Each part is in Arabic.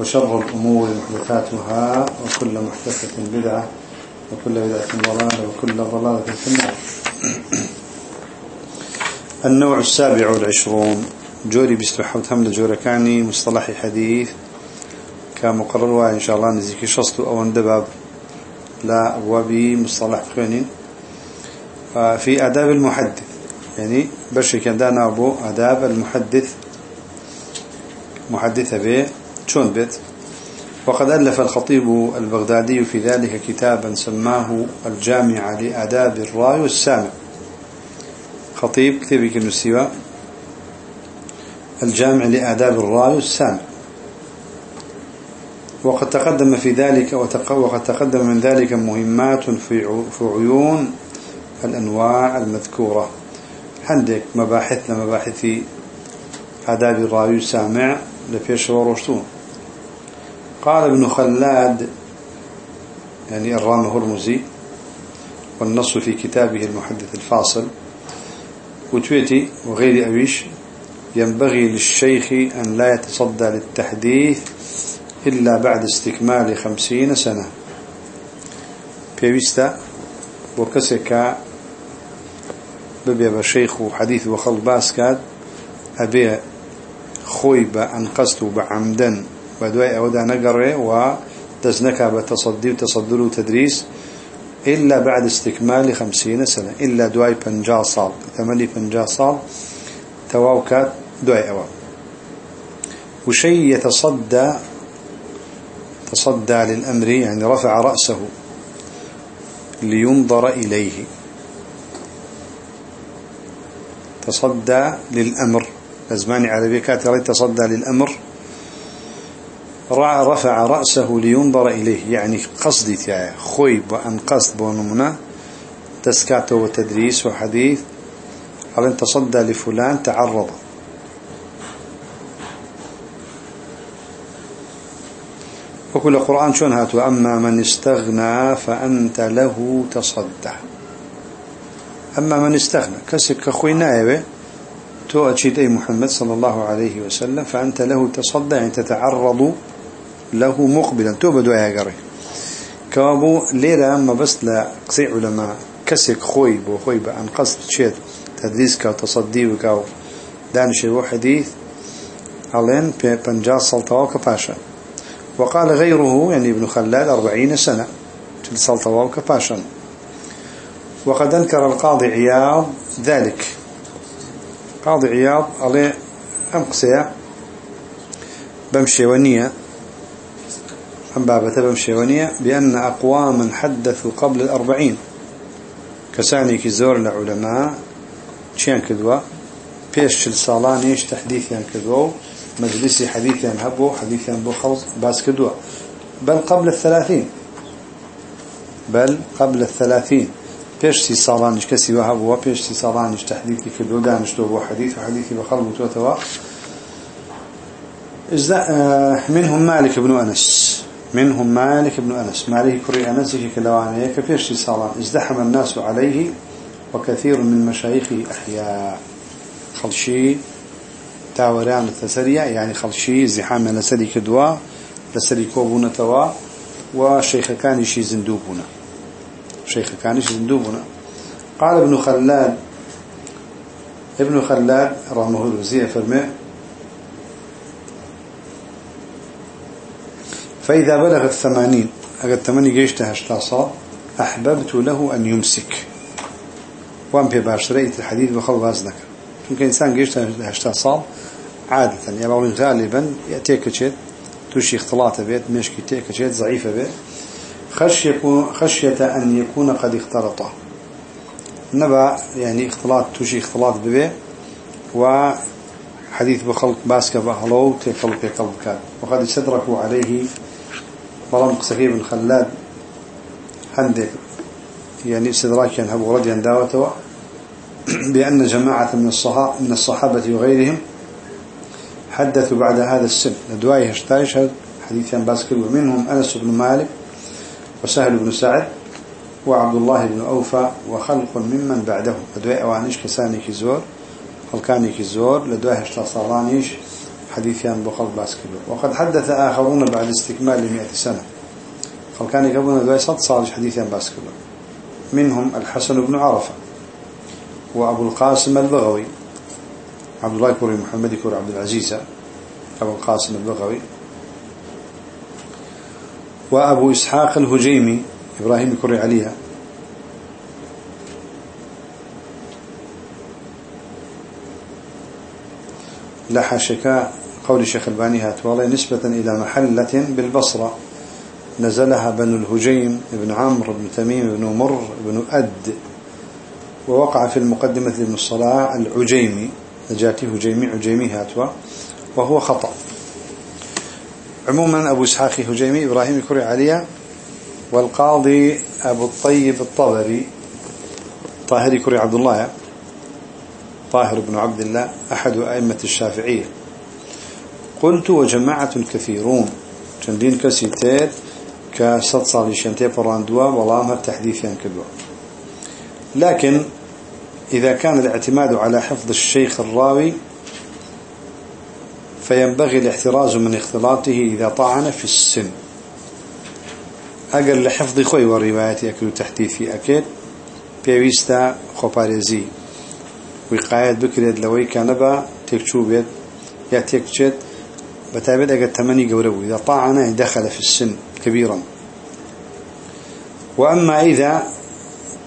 وشر الأمور محدثاتها وكل محدثة بدعة وكل بدعة ضلالة وكل ضلالة في النار. النوع السابع والعشرون. جوري بيستحوت حمد جوركاني مصطلح حديث. كمقرر إن شاء الله نزيكي شصت أو اندباب لا أبواب مصطلح خينين في آداب المحدث. يعني بشي كان دانا أبو آداب المحدث. محدثة به. شون بيت وقد ألف الخطيب البغدادي في ذلك كتابا سماه الجامع لآداب الراي والسامع. خطيب كتابك النسيوة الجامع لآداب الراي والسامع. وقد تقدم في ذلك وقد تقدم من ذلك مهمات في عيون الأنواع المذكورة. عندك مباحث لمباحث آداب الراوي السامع لفيش ورشتون قال ابن خلاد يعني الرام هرمزي والنص في كتابه المحدث الفاصل. وتويتي وغير أبيش ينبغي للشيخ أن لا يتصدى للتحديث إلا بعد استكمال خمسين سنة. بيويستا وكسك ببي بشيخ وحديث وخل باسكاد أبي خوي بأنقصت بعمدا. ودواء أودا نقره ودزنك بتصدي وتصدر وتدريس إلا بعد استكمال خمسين سنة. إلا دواء بنجا صال ثماني بنجا صال تواوكات دواء أوام. وشيء يتصدى تصدى للأمر يعني رفع رأسه لينظر إليه. تصدى للأمر. لزمان عربي كاتري تصدى للأمر. رفع رأسه لينظر إليه. يعني قصدي تاعي خوي وأن قصد بونمنا تسكات وتدريس وحديث. ان تصدى لفلان تعرض. وكل القرآن شون هات وأما من استغنى فأنت له تصدى. أما من استغنى كسك أخوي نائبة تو أشيد أي محمد صلى الله عليه وسلم فأنت له تصدى يعني تتعرض له مقبلا. تو بدو يا قري. كابو ليرة أما بس لا قصي علماء. كسك خوي بو خوي بأن قصد شيء تدريس كاو تصدي وكاو دانش حديث. علين بنجا سلطة وكباشا وقال غيره يعني ابن خلال أربعين سنة. في السلطة وكباشا وقد أنكر القاضي عياض ذلك. قاضي عياض عليه أمقسيا بمشي ونية. أم بابة بمشي ونية بأن أقواما حدثوا قبل الأربعين. كساني كزور العلماء شيان كدوا؟ بيش الصالانيش تحديثيان كدوا؟ مجلسي حديثيان هبو حديثيان بو خلص باس كدوا. بل قبل الثلاثين. بل قبل الثلاثين. بيش سي صالانش كسي وهبوا بيش سي صالانش تحديثي كدوا؟ دانش تو حديث وحديثي بخلط وتوا منهم مالك بن أنس. منهم مالك بن أنس. مالك كري أنس كلوانية كفيش صالان ازدحم الناس عليه وكثير من مشايخه أحياء. خلشي تاوران التسريع يعني خلشي زحام لسري كدوا لسري كوبونا توا وشيخ كان يشي زندوبنا شيخ كان يشي زندوبنا قال ابن خلاد ابن خلاد رحمه الوزيع فرمي فإذا بلغ الثمانين أقد ثماني جيشتها اشتصار أحببت له أن يمسك. وان في باشرية الحديث بخل وازنك يمكن إنسان جيشتها اشتصار عادة يعني غالبا يأتيك شيء توشي اختلاط بيت مشكي تيك شيء ضعيفة بيت. خشية, خشية أن يكون قد اختلطه نبأ يعني اختلاط توشي اختلاط ببيت. وحديث بخلق باسكة بهلو تيقلب يقلب كان وقد استدركوا عليه بلام قسكي بن خلاد هندك يعني استدراك يعني هبو رديا داوته بأن جماعة من الصحابة من الصحابة وغيرهم حدثوا بعد هذا السن ندواي هشتايش حديث باسكر ومنهم أنس بن مالك وسهل بن سعد وعبد الله بن أوفى وخلق ممن بعدهم لدواي أوانيش كساني كزور خلقاني كزور لدواي هشتا صالانيش حديثيان بخلق باسكر وقد حدث آخرون بعد استكمال مئة سنة. خلقاني كبون لدواي صد صالح حديثيان باسكر منهم الحسن بن عرفة وأبو القاسم البغوي. عبد الله كوري محمد كوري عبد العزيز. أبو القاسم البغوي. وأبو إسحاق الهجيمي. إبراهيم كوري عليها. لحشك قول الشيخ الباني هاتوالي نسبة إلى محلة بالبصرة. نزلها بنو الهجيم بن عمرو بن تميم بن مر بن أد. ووقع في المقدمة لابن الصلاة العجيمي. نجاتي هجيمي عجيمي هاتوا. وهو خطأ. عموما أبو إسحاق هجيمي إبراهيم كري عليا والقاضي أبو الطيب الطبري طاهر كري عبد الله طاهر بن عبد الله أحد أئمة الشافعية. قلت وجماعة كثيرون تندين كسيتات كصد صالي شنتي براندوا والله تحديث كدوا لكن إذا كان الاعتماد على حفظ الشيخ الراوي فينبغي الاحتراز من اختلاطه إذا طعن في السن. أقل لحفظ خوي والروايات أكل تحديثي أكيد. بيويستا خوباريزي وقاية بكريد لوي كان با تكتشو بيت يا تكتشت بتابد أقل تمني قورو إذا طعن دخل في السن كبيرا. وأما إذا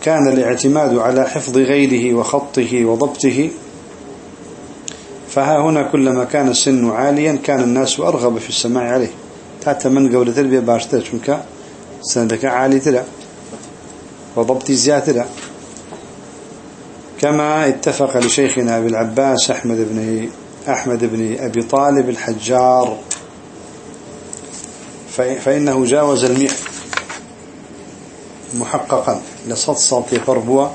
كان الاعتماد على حفظ غيره وخطه وضبطه فها هنا كلما كان السن عاليا كان الناس أرغب في السماع عليه. حتى من قولة تربية باشتر شنك؟ سندك عالي ترى وضبطي زيادة كما اتفق لشيخنا أبي العباس أحمد بن أحمد بن أبي طالب الحجار. فإنه جاوز المئة. محققا. لصد صالتي فربوا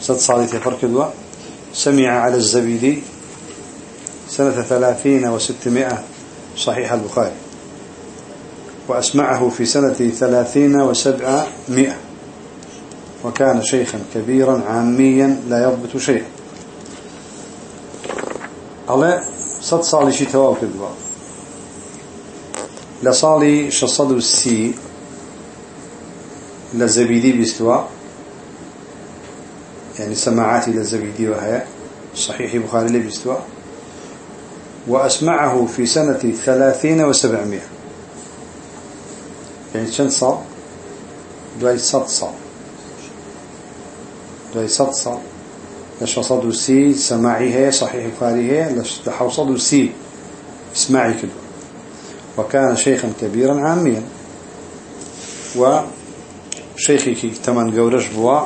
صد صالتي فركدوا سمع على الزبيدي سنة ثلاثين وستمائة صحيح البخاري. وأسمعه في سنة ثلاثين وسبعمائة. وكان شيخا كبيرا عاميا لا يضبط شيئا. الله صد صالي شي تواب كدوا لصالي شصد السي لزبيدي بيستوى يعني سماعاتي للزبيدي وهي صحيح بخاري لي بيستوى وأسمعه في سنة ثلاثين وسبعمائة يعني شن صار دواي صد صار دواي صد صار لش صدو سي سماعي هي صحيح بخاري هي لش صدو سي اسمعي كده وكان شيخا كبيرا عاميا. و شيخي كي تمن قورش بوا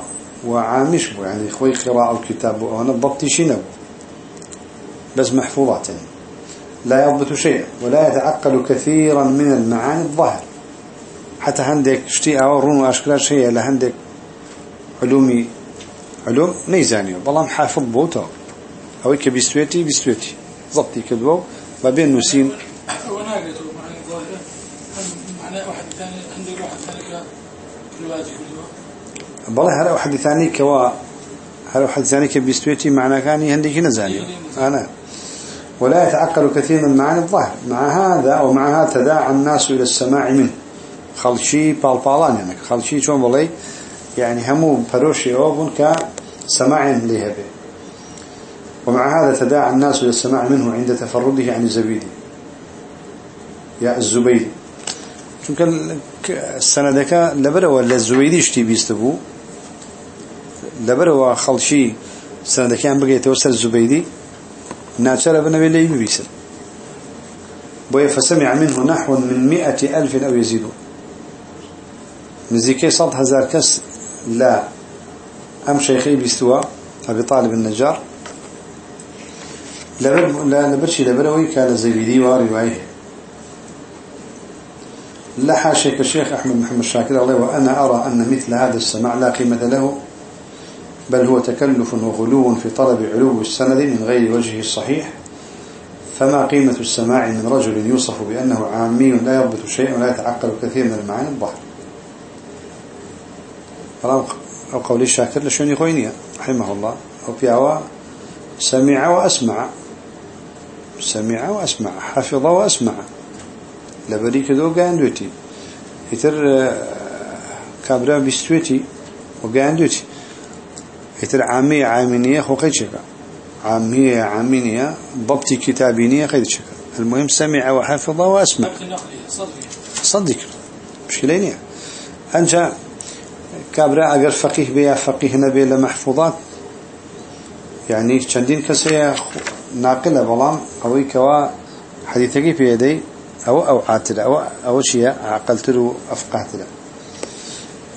وعامش بوا. يعني خوي قراءة الكتاب وأنا ضبطي شنو بس محفوظات يعني. لا يضبط شيء. ولا يتعقل كثيرا من المعاني الظاهر. حتى عندك شتي أورون وأشكال شيء. عندك علومي علوم نيزانيو. بلام حافظ بوتا أو كبيستويتي بيستويتي ضبطي كدوو ما بين ثاني بالله هلا واحد ثاني كوا هلا واحد ثاني كبيستويتي معنى كان يهنديك نزاني أنا. ولا يتعقل كثير من معاني الظاهر. مع هذا أو مع هذا تداعى الناس إلى السماع منه. خلشي بالبالان يعني خلشي شون بلي؟ يعني همو بروشي أوبن كسماع لها به ومع هذا تداعى الناس إلى السماع منه عند تفرده عن الزبيدي يا الزبيدي سەنەدەکە لەبەرەوە لە زوێدی شتی بیست بوو لەبەرەوە خەڵکی سەنەدەکەیان بگەیتەوە سەر زوبەیدی ناچارە بنەوێ لەی ببیسن بۆیە فسمع منه نحو من مئة ألف أو يزيد نزيكي صد هزار كس لا. أم شيخي بيستوى أبي طالب النجار. لبر لا لبرشي لبروي كان زبيدي وروايه لا حاشك الشيخ أحمد محمد شاكر الله وأنا أرى أن مثل هذا السماع لا قيمة له بل هو تكلف وغلو في طلب علو السند من غير وجهه الصحيح. فما قيمة السماع من رجل يوصف بأنه عامي لا يربط شيء ولا يتعقل كثير من المعاني الظاهرة أو قولي الشاكر لشوني خوينيا رحمه الله. أو بيعوا سمع وأسمع. سمع وأسمع حفظ وأسمع. لبريك دو قاندوتي يتر آه، كابرا بستوتي وقاندوتي يتر عامية عامينية خو قيتشكا عامية عامينية ضبطي كتابينية قيتشكا المهم سمع وحفظ وأسمع. صدق مشكلة أنت كابرا أجر فقيه بيا فقيه نبي لمحفوظات يعني چندين كسي ناقلة بلام أوي كوا حديثك في يدي أو أو عاتل أو أو شيء عقلت له أفقهت له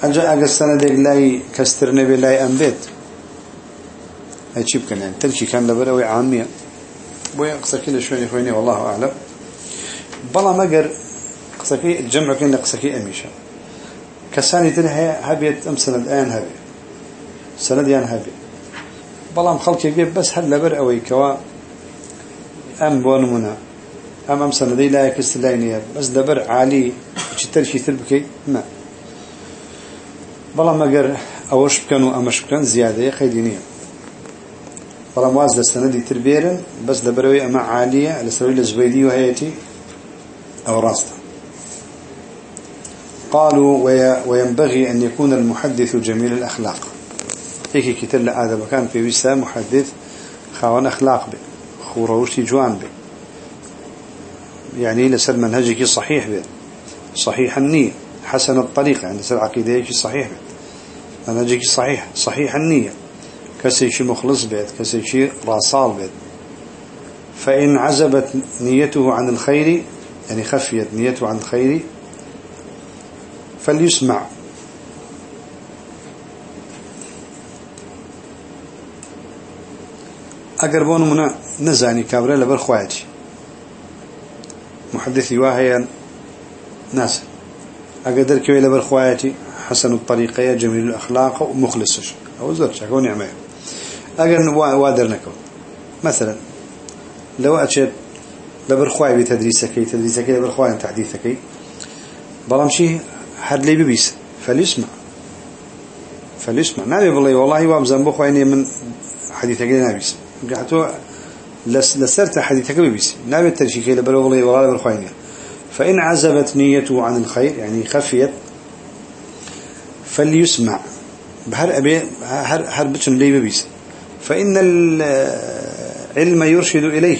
أنجا أجر سنة ديك لاي كستر نبي لاي أنبيت هاي شيء كان يعني تلكي كان لبروي عامية بويا قصكي شوي خويني والله أعلم بلا قصكي الجمع كين قصكي أميشة كساني تنها هبيت أم سند آن هبي. سند يان هبي. بلام خلق يجيب بس هل لبر أوي كوا أم بونمنا أم أم سندي لا يكستليني بس دبر عالي شتر شي تربكي ما. بلام أجر أوش بكن وأمش بكن زيادة خيدينية بلام واز لسندي تربيرن بس دبروي أما عالية لسوي لزبيدي وهيتي أو راسته قالوا وينبغي أن يكون المحدث جميل الأخلاق. هيك كتل هذا مكان في وسا محدث خوان أخلاق به خوروشتي جوان به يعني لسر منهجك صحيح به صحيح النية حسن الطريقة عند سر عقيدتك صحيح به منهجك صحيح صحيح النية. كسيشي مخلص بيت كسيشي راصال بيت فإن عزبت نيته عن الخير يعني خفيت نيته عن الخير فليسمع. اگر بون منا نزاني كابرا لبر خواتي محدثي واهيا ناس. أقدر كوي لبر خواتي حسن الطريقة جميل الأخلاق ومخلصش أو زرشك ونعمة أجر وادرنكو مثلا لو أشد لبر خواي بتدريسك تدريسك لبر خواي تحديثك بلامشي حد لي ببيس. فليسمع. فليسمع. نبي بالله والله وابزن بخويني من حديثك نبيس. قعدتو لسرت حديثك ببيس. نبي الترشيكي لبلو بالله والله بالخويني فإن عزبت نيته عن الخير يعني خفيت فليسمع. بهر أبي هر هر بتن لي ببيس. فإن العلم يرشد إليه.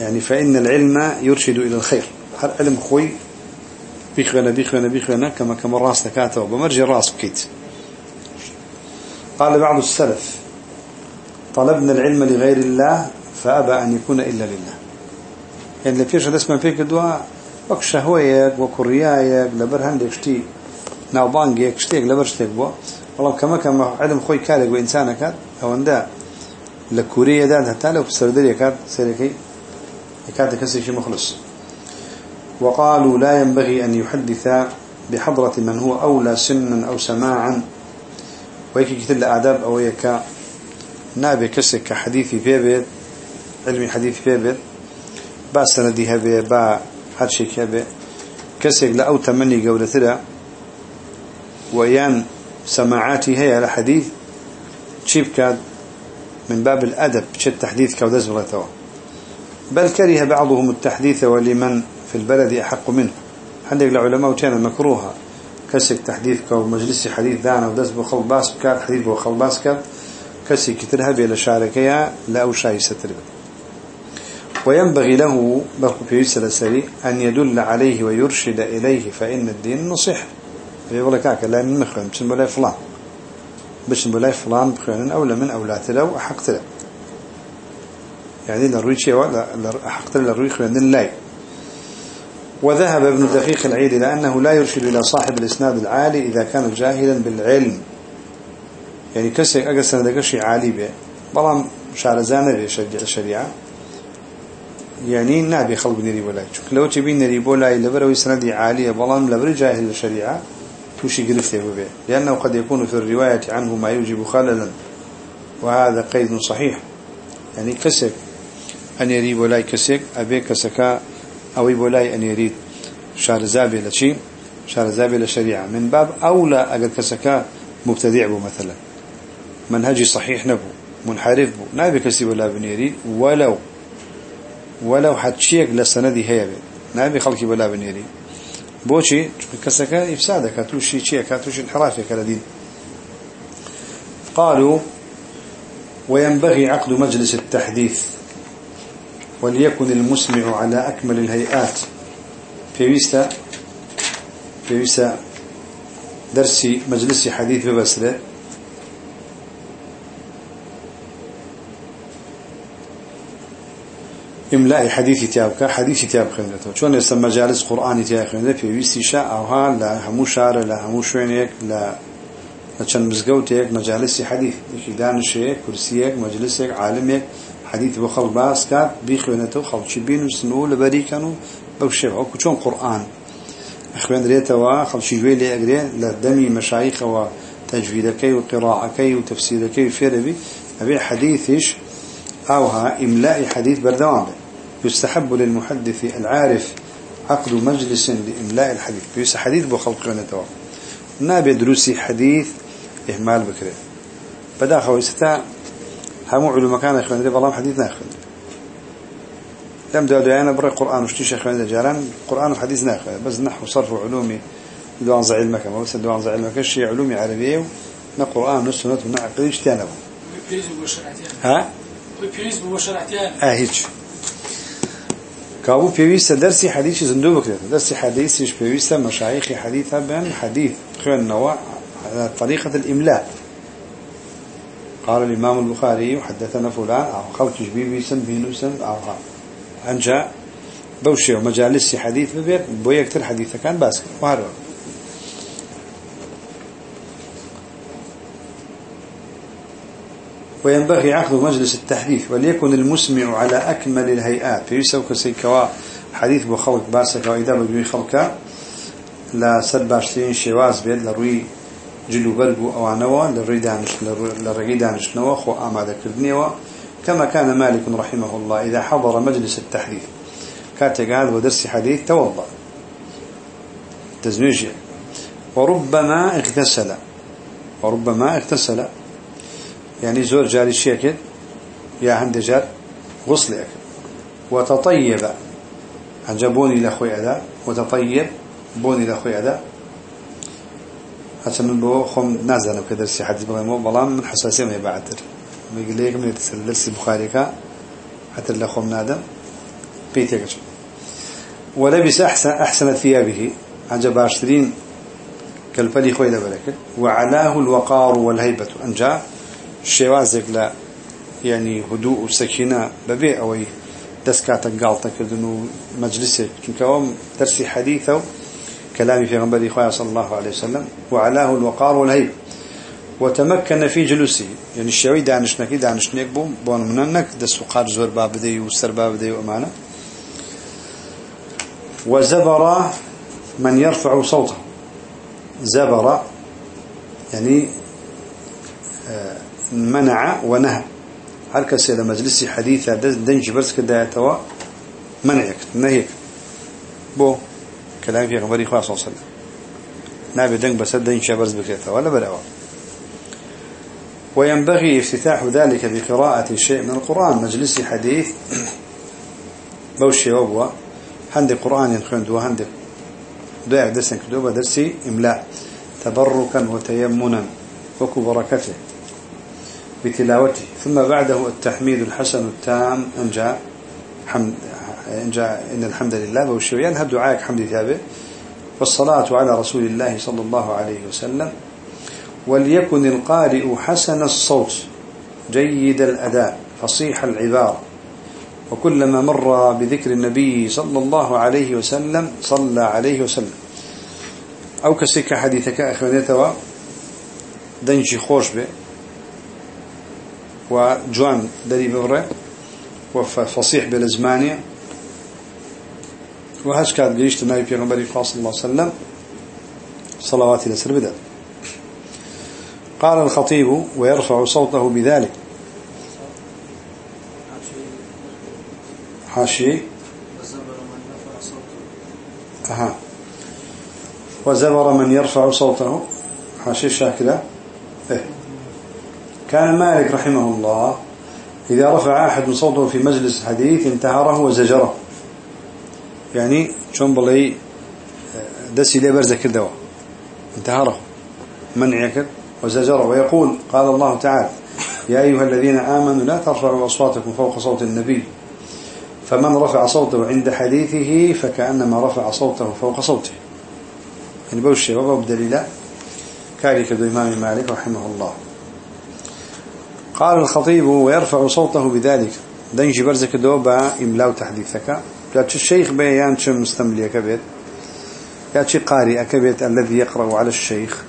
يعني فإن العلم يرشد إلى الخير. هر علم خوي بيخونا بيخونا بيخونا كما كما الراس تكاته وبمرجي الراس بكيت. قال بعض السلف طلبنا العلم لغير الله فأبى أن يكون إلا لله. يعني لفيش هذا اسمه فيك دواء وك شهويك وكريايك لبرهن لك شتي ناوبانجيك شتيك لبرشتيك بوا. والله كما كما علم خوي كارك وإنسانك أو أندا لكوريا داد حتى لو كات سيركي كات كسي شي مخلص. وقالوا لا ينبغي أن يحدث بحضرة من هو أولى سنا أو سماعا. ويكي كتل آداب أو يكا نابي كسك كحديثي بيبت علمي حديث بيبت با سندي هبه با هر شيء هبه كسك لأو تمني قولة ويان سماعاتي هي الحديث شيب كاد من باب الأدب شد تحديث كودز بل كره بعضهم التحديث ولمن في البلد أحق منه. عندك العلماء كان مكروها. كسك تحديث كو مجلس حديث دانا ودس بخل باس بكات حديث بخل باس كات كسي كترها بلا شاركيا لا أو شاي سترب وينبغي له برق في السري أن يدل عليه ويرشد إليه فإن الدين نصيح. يقول لك هكا لا من مخرم بسم الله فلان. بسم الله فلان بخير أولى من أولات له وأحقت له. يعني لروي شيء ولا أحقت له لروي خير الله وذهب ابن دقيق العيد إلى أنه لا يرشد إلى صاحب الإسناد العالي إذا كان جاهلا بالعلم. يعني كسي أقصنا دقشي عالي به بلام بيشجع الشريعة. يعني نابي خلق نري ولاي شوك لو تبي نري ولاي لبروي سندي عالية بلان لبر جاهل الشريعة توشي قرفته به لأنه قد يكون في الرواية عنه ما يوجب خللا. وهذا قيد صحيح. يعني كسك أن يري ولاي كسك أبي كسكا أو ولاي أن يريد شارزابي لشي شارزابي لشريعة. من باب أولى أقل كسكا مبتدع بو مثلا. منهجي صحيح نبو منحرف بو. نابي كسي ولا بنيري ولو ولو حد شيك لسندي هي نابي خلقي ولا بنيري بوشي كسكا إفسادك كاتوشي شيء كاتوشي انحرافك لدين قالوا وينبغي عقد مجلس التحديث. وليكن المسمع على أكمل الهيئات. في ويستا في ويستا درسي مجلسي حديث ببسرة إملاء حديث تيابك حديث تياب خندته شون يسمى مجالس قرآن تياب خندته في ويستي شاء أوها لا همو شارع لا همو شوينيك لا لچن مزگوتێک مجالسی حديث یەکی دانشەیە کورسیەک مجلسێک عالمێک حديث خەڵ باس کات بیخوێنێتەوە خەڵکی بینوسن و لەبەریکەن و بەو شێوە چۆن قورآن خوێنرێتەوە خەڵکی گوێ لێ ئەگرێ لە دەمی مەشایخەوە تەجویدەکەی و قیرائەتەکەی و تەفسیرەکەی فێرەبی ئەبێ حديثش أوها إملاء حديث بردوام. يستحب للمحدث العارف عقد مجلس لإملاء الحديث. يس حديث بو خلق نتوا نابي دروسي حديث إهمال بكرة بدا خويستا همو علوم كان يخوان دي بلام حديث ناخذ لم دو دعانا برا قرآن وشتي شيخوان جاران قرآن وحديث ناخذ بس نحو صرف وعلومي دوان زع علمك ما بس دوان زع علمك الشيء علومي عربية نا قرآن والسنة ونعقل إيش تانا ها؟ بيويز بمشارعتيان آه هيك كابو بيويس درسي حديث زندو بكرة درسي حديث بيويس مشايخ حديث بن حديث خير نوع على طريقة الإملاء. قال الإمام البخاري وحدثنا فلان أو خلق جبيبي سن بينو سن أو أنجا بوشي ومجالس حديث ببيت بوي أكتر حديثة كان باسك وهذا وينبغي عقد مجلس التحديث وليكن المسمع على أكمل الهيئات. فيسو كسيكوا حديث بخلق باسك وإذا بجوي خلقا لا سد باشتين شواز بيد لروي جلو أوانوا لروي دانش لرقي دانش نوا خو آماده كردنيوا كما كان مالك رحمه الله إذا حضر مجلس التحديث كاتق هذا ودرس حديث توضأ. تزويج. وربما اغتسل. وربما اغتسل. يعني زور جاري شيكل يا عند جار غسل أكل وتطيب. عجبوني لأخوي أدا وتطيب بوني لأخوي أدا حتى من بو خم نازل كدرسي حديث بلا مو بلام من حساسية ما يبعتر ما يقول لك من يتسل درسي بخاري كا حتى لخم نادم. بيتك ولبس أحسن أحسن ثيابه. عجب عشرين كالفلي خوي لبركت وعلاه الوقار والهيبة أنجا شوازك لا يعني هدوء وسكينة ببيع أوي دسكاتك قالتك كردنو مجلسك كنكوام درسي حديثه كلامي في غنبري خواه صلى الله عليه وسلم وعلاه الوقار والهيب وتمكن في جلوسه. يعني الشوي دانشنكي دانشنك بو بون مننك دس وقار زور باب دي وسر باب دي وأمانة وزبر من يرفع صوته. زبر يعني منع ونهى هل كسي مجلس حديثة دنج برس كده توا منعك نهيك بو كلام في غمري خاص صلى الله عليه وسلم نابي دنج بس دنج برس بكيته ولا بلاوا وينبغي افتتاح ذلك بقراءة شيء من القرآن. مجلس حديث. بوشي وبوا هندي قرآن ينخند وهندي دعا درسا كدوبة درسي إملاء تبركا وتيمنا وكو بركته بتلاوته ثم بعده التحميد الحسن التام. أن جاء حمد إن جاء إن الحمد لله وشويان هب دعائك حمد ثابت والصلاة على رسول الله صلى الله عليه وسلم. وليكن القارئ حسن الصوت. جيد الأداء. فصيح العبارة. وكلما مر بذكر النبي صلى الله عليه وسلم صلى عليه وسلم. أو كسك حديثك أخوانيتوا دنجي خوش به. وجوان دري ببره وفصيح بالزمانية وهش كان النبي في غنبري صلى الله عليه وسلم صلوات لسر بدأ قال الخطيب ويرفع صوته بذلك حاشي أها. وزبر من يرفع صوته. حاشي الشاكلة إيه. كان مالك رحمه الله إذا رفع أحد صوته في مجلس حديث انتهره وزجره يعني شون بلي دسي لي برزك الدواء انتهره منعك وزجره. ويقول قال الله تعالى يا أيها الذين آمنوا لا ترفعوا أصواتكم فوق صوت النبي. فمن رفع صوته عند حديثه فكأنما رفع صوته فوق صوته. يعني بوشي وبو دليلا كاريك دو إمام مالك رحمه الله. قال الخطيب ويرفع صوته بذلك. دنجي برزك دوبا إملاو تحديثك. قالت الشيخ بيان شم مستملي كبيت قالت قارئ كبيت الذي يقرأ على الشيخ.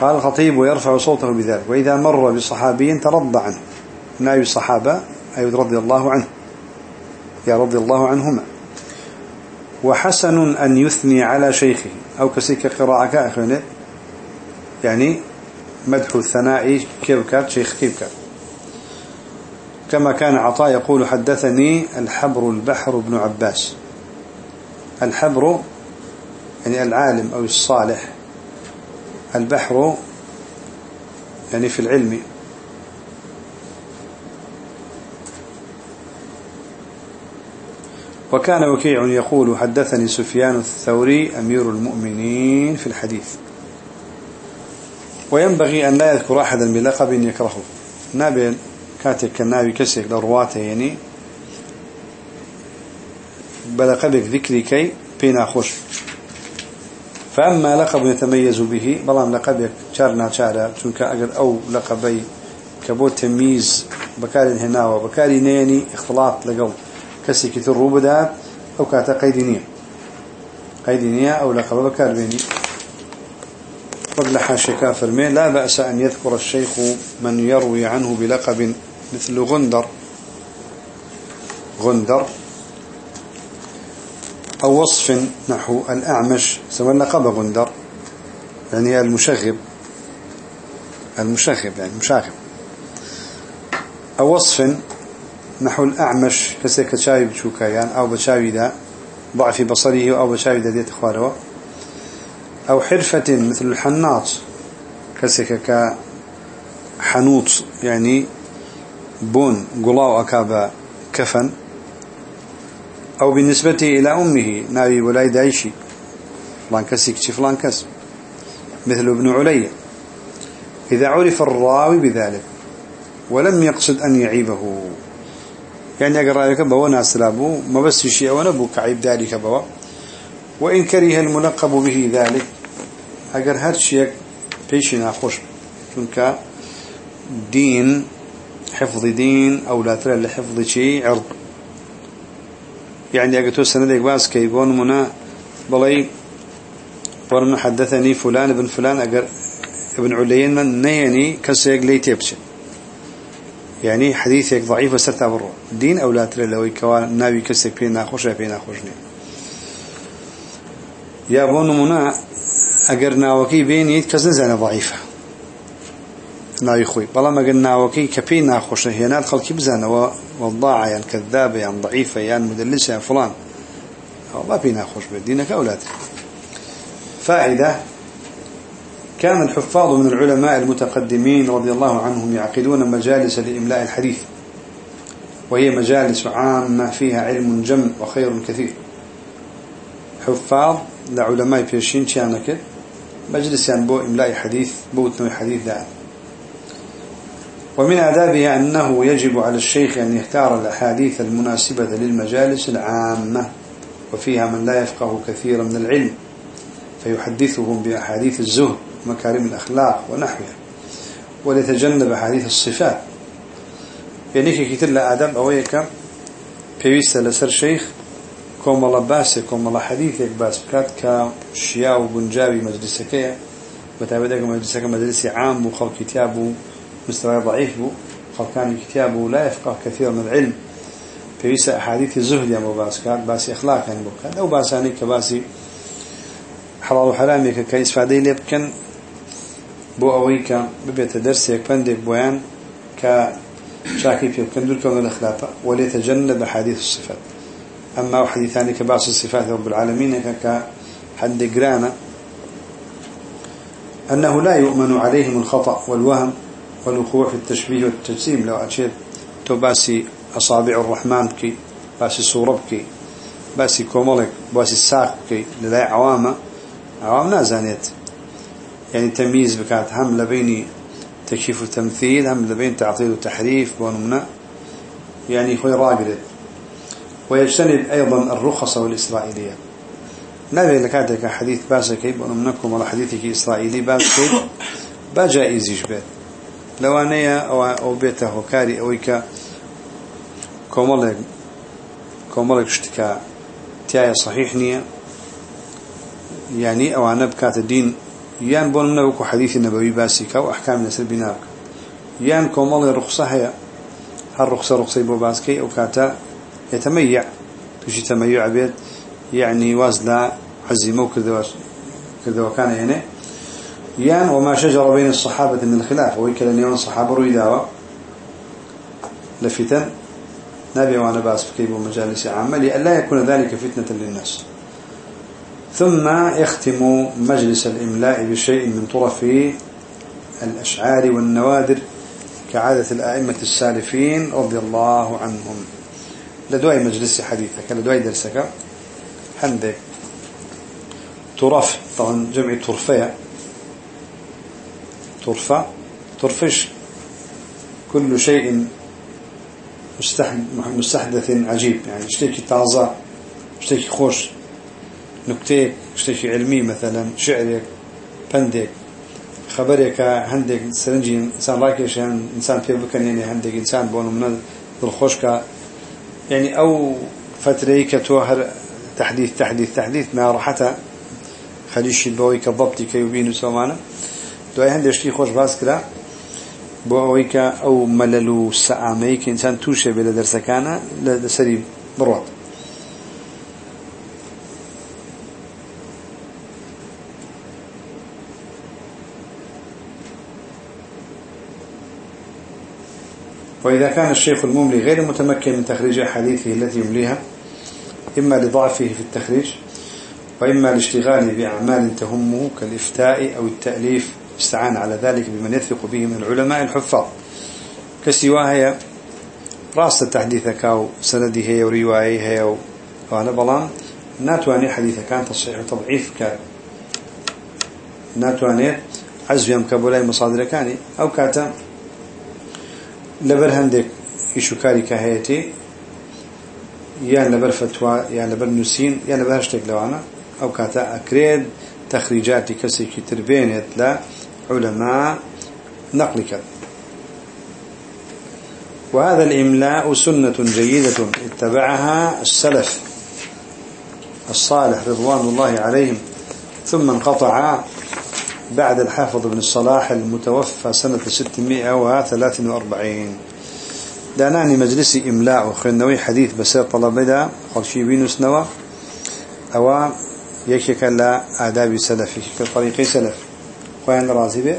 قال الخطيب ويرفع صوته بذلك. وإذا مر بصحابي ترضى عنه. نائب الصحابة؟ أي رضي الله عنه. يا رضي الله عنهما. وحسن أن يثني على شيخه. أو كسيك قراءة كأخوانه. يعني مدح الثناء كيف كات شيخ كيف كات كما كان عطاء يقول حدثني الحبر البحر بن عباس. الحبر يعني العالم أو الصالح. البحر يعني في العلم. وكان وكيع يقول حدثني سفيان الثوري أمير المؤمنين في الحديث. وينبغي أن لا يذكر أحدا بلقب يكرهه. نابل كاتب كنابي كسك لرواته يعني بلقبك ذكري كي بينا خوش. فأما لقب يتميز به بلان لقبك شارنا شارع چونك أقل أو لقبي كبو تمييز بكاري هنا وبكاري نيني اختلاط لقل. كسي كثر روبدات أو كاتا قيدينية قيدينية أو لقب بكار بيني. قبل حاشي كافر مين لا بأس أن يذكر الشيخ من يروي عنه بلقب مثل غندر. غندر أو وصف نحو الأعمش سوى لقب غندر. يعني المشغب. المشغب يعني مشاغب. أو وصف نحو الأعمش كسيك شاي بشوكيان أو بشاوي دا ضعف بصره أو بشاوي دا ديت خواره أو حرفة مثل الحناط كسيك كحنوط يعني بون قلاو أكاب كفن أو بالنسبة إلى أمه ناوي ولاي دايشي فلان كسيك فلان كس مثل ابن علي إذا عرف الراوي بذلك ولم يقصد أن يعيبه. يعني أقرأ رأيك بوا ناس لابو ما بس شيء ونبو كعيب ذلك بوا. وإن كره الملقب به ذلك أقر هاد شيء بيشنا خوش. كنك دين حفظ دين أو لا ترى لحفظ شيء عرض. يعني أقتو سندك باس كيبون منا بلي ورنا حدثني فلان ابن فلان أقر ابن عليين من نيني كسيق لي تيبشن يعني حديثك ضعيف وسرتا برو. دين أو لا ترى لو كوان ناوي كسك بينا خوش بينا خوشني يا بون منا أجر ناوكي بيني كز نزنا ضعيفة. ناوي خوي بلا ما قلنا ناوكي كبينا خوش هنا الخلق بزنا والضاعة يعني كذابة يعني ضعيفة يعني مدلسة يعني فلان. ما بينا خوش بدينك أو لا ترى فائدة كان الحفاظ من العلماء المتقدمين رضي الله عنهم يعقدون مجالس لإملاء الحديث وهي مجالس عامة فيها علم جم وخير كثير. حفاظ لعلماء بيشين شانك مجلس يعني بو إملاء حديث بوتنو حديث دا ومن آدابها أنه يجب على الشيخ أن يختار الأحاديث المناسبة للمجالس العامة وفيها من لا يفقه كثيرا من العلم فيحدثهم بأحاديث الزهد مكارم الأخلاق ونحوها وليتجنب حديث الصفات. يعني كتير لا آدم أويك بيويست لسر شيخ كوم الله باسي كوم الله حديثك باس بكات كشياء وبنجابي مجلسك بتابدك مجلسك مجلس عام وخلق كتابه مستوى ضعيف بو خلقان كتابه لا يفقه كثير من العلم. بيس أحاديث الزهد يا مباس كان باس إخلاق يعني بكان أو باساني كباسي حلال وحرامي كيس فادي لبكن بو أويك ببيت درسيك بندك بويان ك شاكي في كن دول كون الأخلاق وليتجنب حديث الصفات. أما حديثان كباس الصفات رب العالمين كحد قرانا أنه لا يؤمن عليهم الخطأ والوهم والوقوع في التشبيه والتجسيم لو أشير تباسي أصابع الرحمن كي باسي صورب كي باسي كومولك باسي الساق كي للا عوامة عوام نازانيت يعني تمييز بكات هم لبيني تكشيف التمثيل هم لبين تعطيل وتحريف ونمنا يعني خوي راقرد ويجتنب أيضا الرخص والإسرائيلية نبي لكاتك حديث باسكي ونمنكم ولا حديثك إسرائيلي باسكي بجائز يشبه لو أنا أو, أو بيته كاري أو إيكا كومالك كومالك اشتكى تيايا صحيح نية يعني أو أنا بكات الدين يان بون منك حديث النبوي باسك وأحكام نسل بناك يان كومال رخصة هي هالرخصة رخصة بو باسكي أو كاتا يتميع تشي تميع عبيد يعني وازلا عزيمة وكذا كذا وكان يعني يان وما شجر بين الصحابة من الخلاف. ويكل أن يوم الصحابة رويداوا لفتن. نبي وأنا باس في كيبو مجالس عامة لألا يكون ذلك فتنة للناس. ثم يختم مجلس الإملاء بشيء من طرف الأشعار والنوادر كعادة الآئمة السالفين رضي الله عنهم. لدواء مجلس حديثك لدواء درسك. عندك طرف طبعا جمع طرفية. طرفة طرفش كل شيء مستحدث عجيب. يعني اشتكي تازة اشتكي خوش نكتيك اشتكي علمي مثلا شعرك بندك خبرك عندك سرنجي إنسان راكش يعني إنسان في بكن يعني عندك إنسان بونه من الخوشك. يعني أو فترة كتوهر تحديث تحديث تحديث ما راحتها خليش البوي كضبطي كيوبين وسومانا دوای هەندێک شتی خۆش باس کرا بۆ ئەوەی کە ئەو مەلەل و سەعامەی کە ئینسان تووشێ بێ لە دەرسەکانە لە سەری بڕۆت وإذا كان الشيخ المملي غير متمكن من تخريج أحاديثه التي يمليها إما لضعفه في التخريج وإما لاشتغاله بأعمال تهمه كالإفتاء أو التأليف استعان على ذلك بمن يثق به من العلماء الحفاظ. كسواها هي راس تحديثك أو سنده هي وروايه هي وأنا بلان. ناتواني حديثك كان تصحيح وتضعيف كان ناتواني عزو يم كبولاي مصادر كاني أو كاتا لبر هندك يشكاري كهيتي يا لبر فتوى يا لبر نسين يا لبر هشتك لوانا. أو كاتا أكريد تخريجاتي كسي كتربينت لا. علماء نقلك. وهذا الإملاء سنة جيدة اتبعها السلف الصالح رضوان الله عليهم. ثم انقطع بعد الحافظ بن الصلاح المتوفى سنة 643 داناني مجلسي إملاء وخلنوي حديث بسير طلب دا خلشي بينوس نوا. أو يكيك لا آداب سلف يكيك طريقي خوان رازي به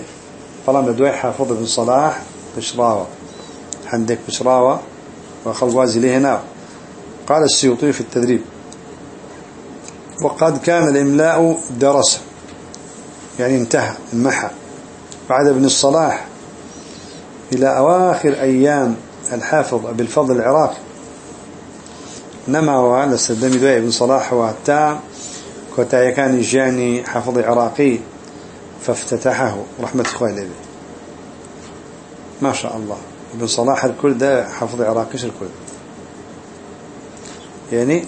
فلان بدوي حافظ بن صلاح بشراوة. عندك بشراوة وخلوازي له هنا. قال السيوطي في التدريب وقد كان الإملاء درس يعني انتهى المحى بعد ابن الصلاح إلى أواخر أيام الحافظ أبي الفضل العراقي. نما وعلى سدمي دوي ابن صلاح وعتا كوتا كان يجاني حافظ عراقي. فافتتحه. رحمة إخواني ما شاء الله. ابن صلاح الكل ده حافظ عراقيش الكل. يعني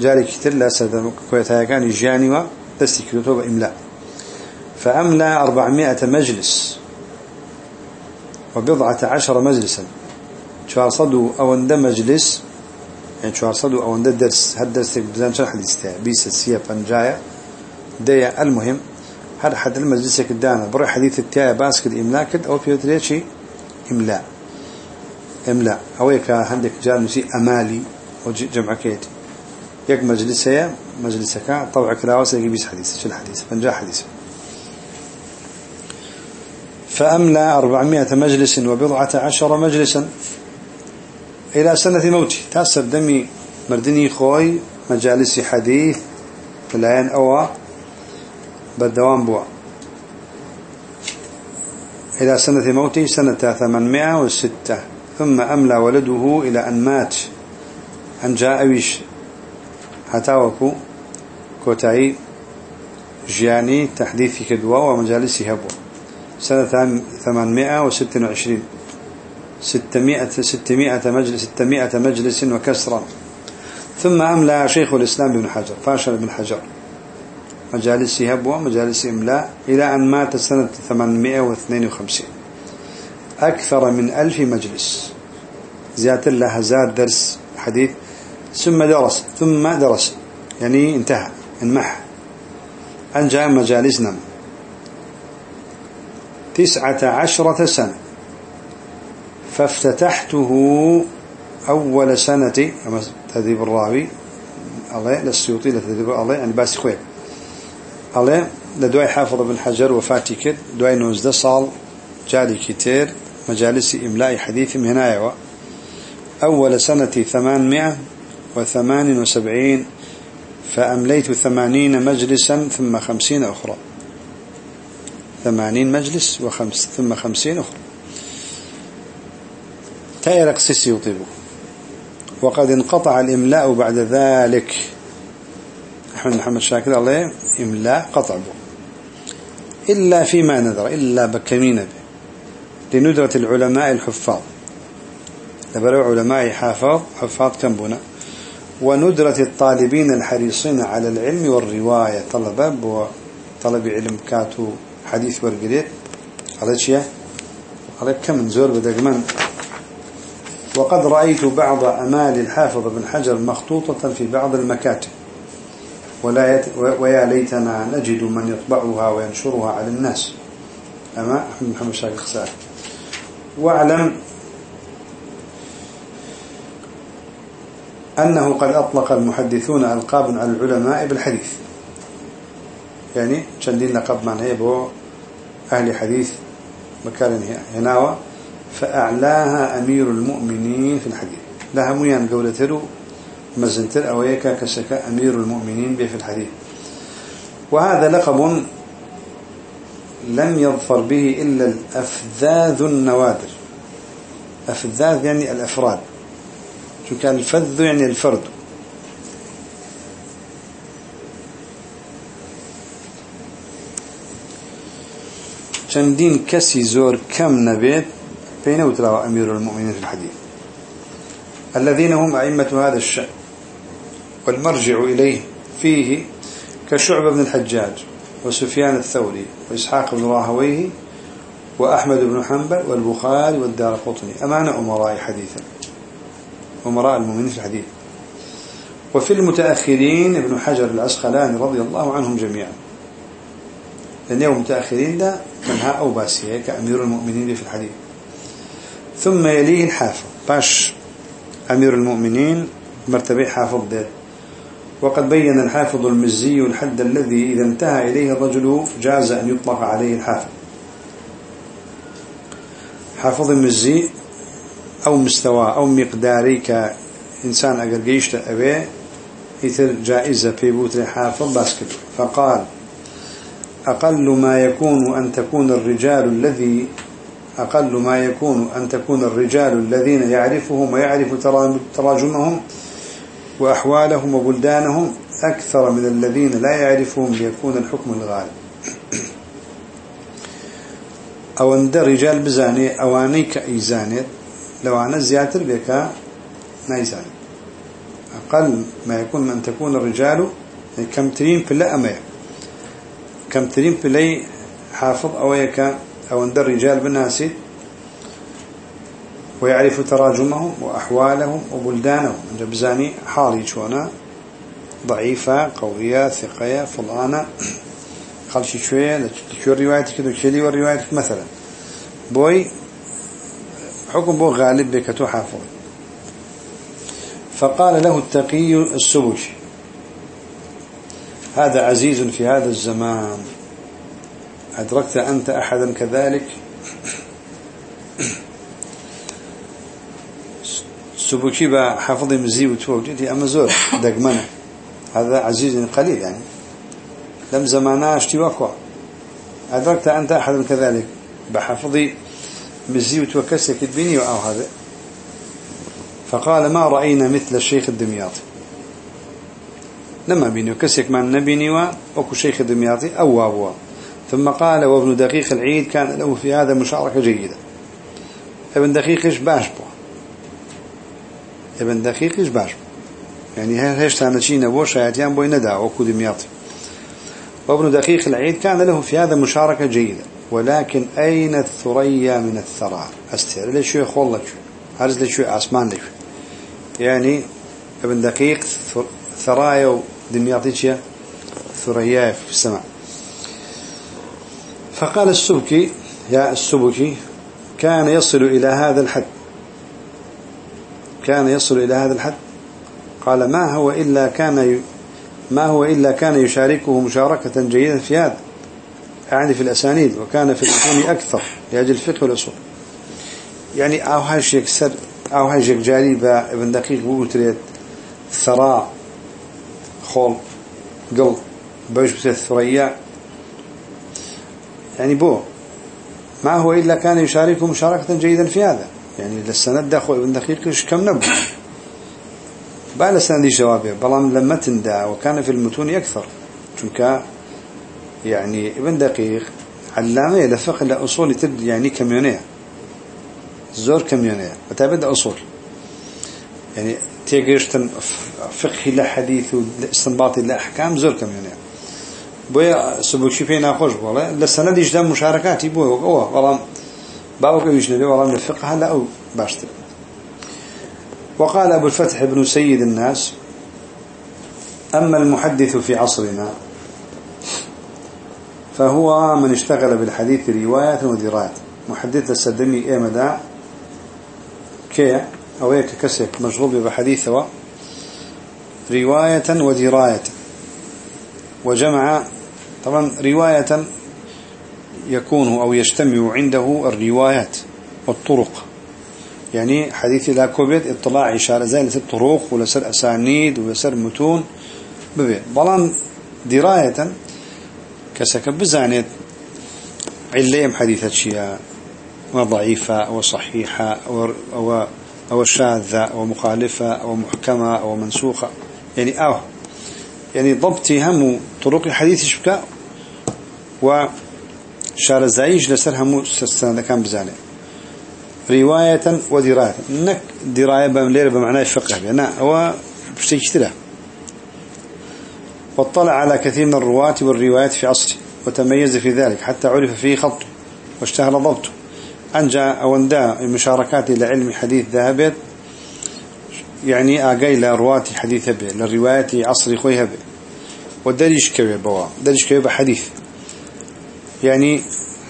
جاري كتير لا سدم كويتا كان يجاني و دستي كتب إملاء. فأملى أربعمائة مجلس. وبضعة عشر مجلسا. شوار صدو أو اند مجلس. يعني شوار صدو أو اند درس. هاد درس بزان شرح حديث بيس السيا بنجاية ديا المهم. هر حد المجلس كدانا برا حديث التاية باسكت إملاكت أو بيوتريتشي إملاء. إملاء. أو يك عندك جار نسي أمالي وجمع كيت يك مجلس مجلسك طبع كلاوس يجيب حديث. شو الحديث فنجاح حديث. فأملى أربعمائة مجلس وبضعة عشر مجلسا. إلى سنة موته تاسر دمي مردني خوي مجالس حديث. في العين أوى بالدوام بوا. إلى سنة موته سنة ثمانمائة وستة. ثم أملى ولده إلى أن مات. أن جاء ويش هتاوكو كوتاي جياني تحديث كدوا ومجالس هبو سنة ثمانمائة وستة وعشرين. ستمائة, ستمائة مجلس ستمائة مجلس وكسرا ثم أملى شيخ الإسلام بن حجر فاشل بن حجر. مجالس هبوة مجالس إملاء. إلى أن مات سنة 852 أكثر من ألف مجلس. زيادة الله زاد درس حديث. ثم درس ثم درس. يعني انتهى انمح. أنجى مجالسنا تسعة عشرة سنة. فافتتحته أول سنة تذيب الراوي الله للسيوطي لتذيب الله يعني باس خويل الله لدواي حافظ بن حجر وفاتي كد دواي نوزده صال جالي كتير مجالس إملاء حديث من هنا أول سنة ثمانمائة وثمان وسبعين فأمليت ثمانين مجلسا ثم خمسين أخرى. ثمانين مجلس وخمس ثم خمسين أخرى. تايرق سيسي يطيبه. وقد انقطع الإملاء بعد ذلك. أحمد محمد شاكر الله إملاء قطع به إلا فيما نذر إلا بكمين به. لندرة العلماء الحفاظ. لبرو علماء حافظ حفاظ كمبنا وندرة الطالبين الحريصين على العلم والرواية. طلب وطلب علم كاتو حديث ورقريت على شيء؟ على كم زور بدقمان وقد رأيت بعض أمال الحافظ بن حجر مخطوطة في بعض المكاتب. ولا يت... ويا ليتنا نجد من يطبعها وينشرها على الناس. أما محمد شاكر خسار واعلم أنه قد أطلق المحدثون ألقاب على العلماء بالحديث. يعني شندين لقب من هي أهل حديث مكان هناوة فأعلاها أمير المؤمنين في الحديث. لها ميان قولترو مزنتر أو يكا كسكا أمير المؤمنين به في الحديث. وهذا لقب لم يظفر به إلا الأفذاذ النوادر. أفذاذ يعني الأفراد. شو كان الفذ يعني الفرد. چندين كسي زور كم نبيت بين وتراوى أمير المؤمنين في الحديث. الذين هم أئمة هذا الشأن. والمرجع إليه فيه كشعب بن الحجاج وسفيان الثوري وإسحاق بن راهويه وأحمد بن حنبل والبخاري والدار قطني. أمان أمراء حديثا. أمراء المؤمنين في الحديث. وفي المتأخرين ابن حجر العسقلاني رضي الله عنهم جميعا. لأن يوم متأخرين ده منها أو باسية كأمير المؤمنين في الحديث. ثم يليه الحافظ. باش أمير المؤمنين مرتبة حافظ ده. وقد بين الحافظ المزي الحد الذي إذا انتهى إليه الرجل جاز أن يطلق عليه الحافظ. حافظ المزي أو مستوى أو مقداري كإنسان أقر قيشت أبيه يتر جائزة في بوت حافظ باسكت. فقال أقل ما يكون أن تكون الرجال الذي أقل ما يكون أن تكون الرجال الذين يعرفهم ويعرف تراجمهم وأحوالهم وبلدانهم أكثر من الذين لا يعرفهم ليكون الحكم الغالب. أو أن رجال بزاني أواني كإيزاني لو أنا زياتر بك نايزاني أقل ما يكون أن تكون الرجال كم ترين بلا أمي كم ترين بلا حافظ أويك أو أن الرجال بالناس ويعرف تراجمهم وأحوالهم وبلدانهم. من بزاني حالي شونا ضعيفة قوية ثقية فلانة. خلشي شوية شو روايتك شو لي وروايتك مثلا؟ بوي حكم بو غالب بكتو حافظ. فقال له التقي السبوشي هذا عزيز في هذا الزمان. أدركت أنت أحدا كذلك؟ سبوكي بحفظي مزي وتوجدي أما زور دقمنا هذا عزيز قليل يعني. لم زمانا اشتواكوا أدركت أنت أحدا كذلك. بحفظي مزي وتوكسك البني أو هذا. فقال ما رأينا مثل الشيخ الدمياطي. لما بيني وكسك ما نبيني وكو شيخ الدمياطي أو أبوا ثم قال وابن دقيق العيد كان له في هذا مشاركة جيدة. ابن دقيق إيش باش بو؟ ابن دقيق إيش باش. يعني هيش تانشينا بو شايتيان بو ندى وكو دمياطي وابن دقيق العيد كان له في هذا مشاركة جيدة. ولكن أين الثريا من الثرى؟ أستير ليش يخول لك هرز ليش شو أسمان ليش يعني ابن دقيق ثرايا ودمياطي ثريا في السماء. فقال السبكي يا السبكي كان يصل إلى هذا الحد. كان يصل إلى هذا الحد؟ قال ما هو إلا كان ما هو إلا كان يشاركه مشاركة جيدة في هذا. يعني في الأسانيد وكان في الأصول أكثر لأجل الفقه والأصول. يعني أو هاي شيء سر أو ابن دقيق بوتريت ثراء خول قل بيش بسيط ثريا. يعني بو ما هو إلا كان يشاركه مشاركة جيدا في هذا. يعني للسند دخل ابن دقيق كم نبو بعد سند جوابه بلان لما تندى وكان في المتون أكثر چونك يعني ابن دقيق علامة لفقه لأصول تد يعني كميونية. زور كميونية. وتابد أصول. يعني تيجيشتن فقه لحديث واستنباط لأحكام زور كميونية. بويا سبوكي فينا خوش بولا لسند يجدام مشاركاتي بويا وقوة والله باوك يجنبي والله الفقه هلا أو باشتر. وقال أبو الفتح بن سيد الناس أما المحدث في عصرنا فهو من اشتغل بالحديث رواية ودراية محدث السدمي مدى كي أو إيه كسك مشغول بحديثه رواية ودراية. وجمع طبعا رواية يكون أو يجتمع عنده الروايات والطرق. يعني حديث لا كوبيت اطلاع إشارة زي لسر طرق ولسر أسانيد ولسر متون ببي. بلان دراية كسك بزانت عليم حديثة شيئا وضعيفة أو صحيحة أو, شاذة أو مخالفة أو محكمة أو منسوخة يعني يعني ضبطي هم طرق الحديث شبكة وشار الزعيج لسر هم سنة كان بزانه رواية ودراية نك دراية بملير بمعنى الفقه أنا هو بشتي كتير واطلع على كثير من الرواة والروايات في عصره وتميز في ذلك. حتى عرف فيه خطه واشتهر ضبطه أنجى أو اندى المشاركات إلى علم حديث ذهبت يعني أقاي لرواة حديث به للروايات عصر خويها به ودريش كوي بوا. دريش كوي بحديث. يعني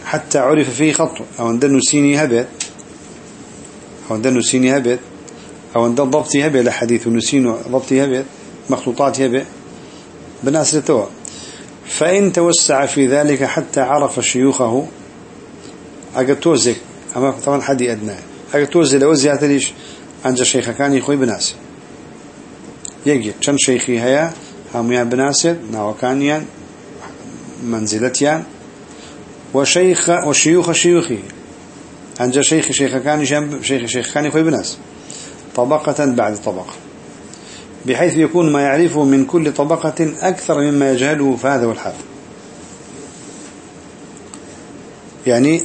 حتى عرف فيه خطه. أو اندى نسيني هبت. أو اندى نسيني هبت. أو اندى ضبطي هبه لحديث ونسين ضبطي هبه مخطوطات هبه بناس لتوا فإن توسع في ذلك حتى عرف شيوخه. أقتوزك أما طبعا حد أدنى. أقتوزي لو زيادة ليش؟ عند شيخ كان يخوي بناس يجي. كم شيخي هيا. هم بناسد ناوكانيا منزلتيان. وشيخ وشيوخ شيوخي. عند شيخ شيخ كان شيخ شيخ كان يخوي بناس. طبقة بعد طبقة. بحيث يكون ما يعرفه من كل طبقة أكثر مما يجهله فهذا والحافظ يعني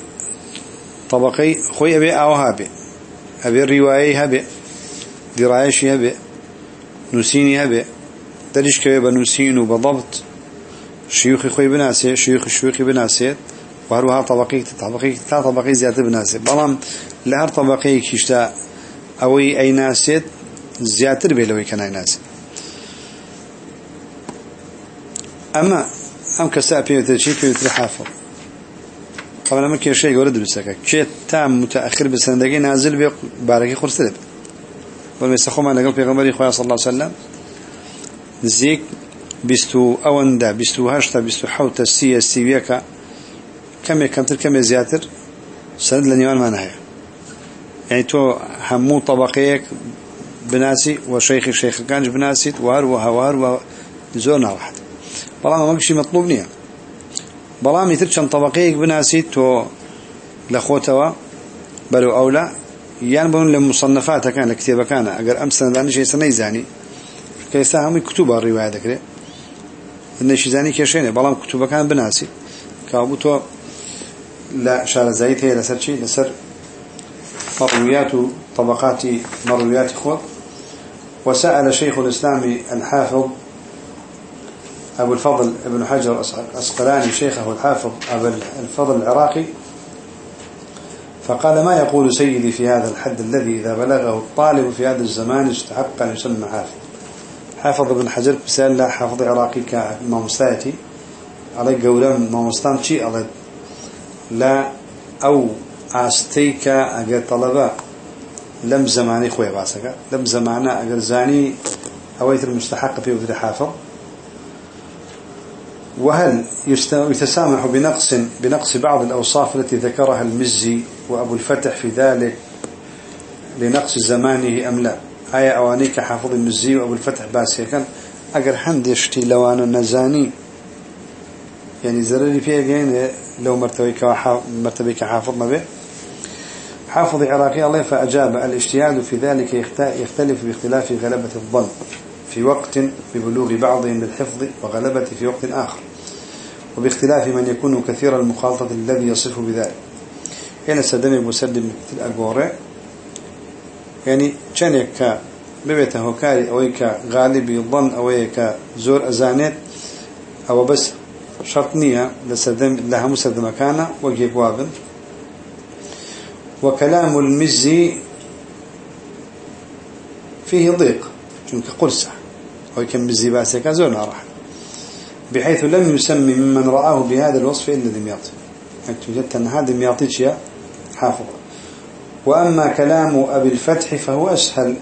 طبقي خوي أبي أو هابي أبي الرواية هبي درايش هبي نسيني هبي دريش كوي بنسين وبضبط شيوخ خوي بناسي شيوخ الشيوخ بناسي وهروها طبقي طبقي تا طبقي زيادة بناسب بلام لهر طبقي كشتا اوي اي ناسيت زياتر بيلوي كان اي ناسيت اما ام كسا بيوتر شي بيوتر حافظ طبعا اما كي شيء يقول دروسك كي تام متأخر بسندقي نازل بي باركي خرسلب والمسا خوما لقل بيغمبري خويا صلى الله عليه وسلم زيك بستو اوندا بستو هاشتا بستو حوتا سي سيويكا کەمێک کەمتر کەمێک زیاتر سند لە نێوانمان هەیە. یعنی تۆ هەموو طبقەیەک بناسی و شەیخی شەیخەکانش بناسیت وار و هەوار و زۆر ناڕحەت بەڵام ئەمە بشی مەطلوب نییە. بەڵامی تر چەند طبقەیەک بناسیت تۆ لە خۆتەوە بەرەو ئەولا یان بون لە مصنفاتەکان لە کتێبەکانە. ئەگەر ئەم سندانش ئێستا نەیزانی کە ئێستا هەمووی کتوبە ڕیواە دەکرێت نەشیزانی کێشێنێ بەڵام کتوبەکان بناسی. کابوو تۆ لا شار زايد هي لسر شيء لسر مرويات طبقات مرويات خود وسأل شيخ الإسلام الحافظ أبو الفضل ابن حجر أسقلاني شيخه الحافظ أبو الفضل العراقي فقال ما يقول سيدي في هذا الحد الذي إذا بلغه الطالب في هذا الزمان استحق أن يسمى حافظ؟ حافظ ابن حجر بسأل لا حافظ عراقي كمامستاتي على قولة مامستان شيء على لا أو أستيك أجر طلبة. لم زماني خوي باسك. لم زمانا أجر زاني أويت المستحق في وقت حافظ. وهل يتسامح بنقص بنقص بعض الأوصاف التي ذكرها المزي وأبو الفتح في ذلك لنقص زمانه أم لا؟ آية أوانيك حافظ المزي وأبو الفتح باسي كان حمد يشتي لو أنا نزاني. يعني زرري فيها جين لو مرتبك مرتبك حافظ به. حافظ عراقي الله فأجاب الاجتهاد في ذلك يختلف باختلاف غلبة الظن في وقت ببلوغ بعضهم بالحفظ وغلبة في وقت آخر وباختلاف من يكون كثير المخالطة الذي يصف بذلك. هنا سدمي مسلم مثل أقوري يعني كان كا ببيته هكاري أو كا غالبي ظن أو كا زور أزانيت أو بس شرطنية لسدم لها مسلم مكانه وجيب وابن وكلام المزي فيه ضيق چونك قرصة أو كم مزي باسك زور نارح بحيث لم يسمي ممن رآه بهذا الوصف إلا دمياطي وجدت أن هذا دمياطي حافظ. وأما كلام أبي الفتح فهو أسهل.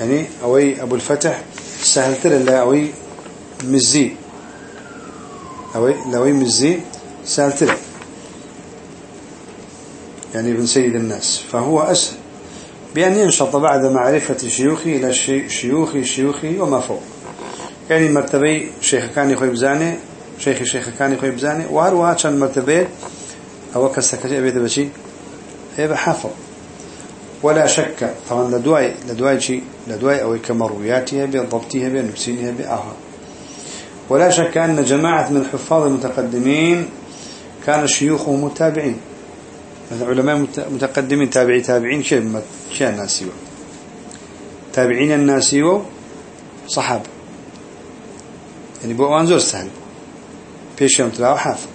يعني أوي أبو الفتح سهل ترى أوي مزي. أوي لوي مزي سهل ترى يعني ابن سيد الناس. فهو أسهل. بأن ينشط بعد معرفة شيوخي إلى شيوخي شيوخي وما فوق. يعني مرتبة شيخ كان يخوي بزاني شيخ شيخ كان يخوي بزاني وهروها كان مرتبة. أو كسكتي أبيت بشي هي حافظ ولا شك طبعا لدواي لدواي شيء لدواي أو كمروياتها بضبطها بنفسينها بأها ولا شك أن جماعة من الحفاظ المتقدمين كان شيوخهم متابعين. علماء متقدمين تابعي تابعين شيء شيء الناس تابعين الناس صحابة. يعني بو أنزور سهل. بيش يوم تلاو حافظ.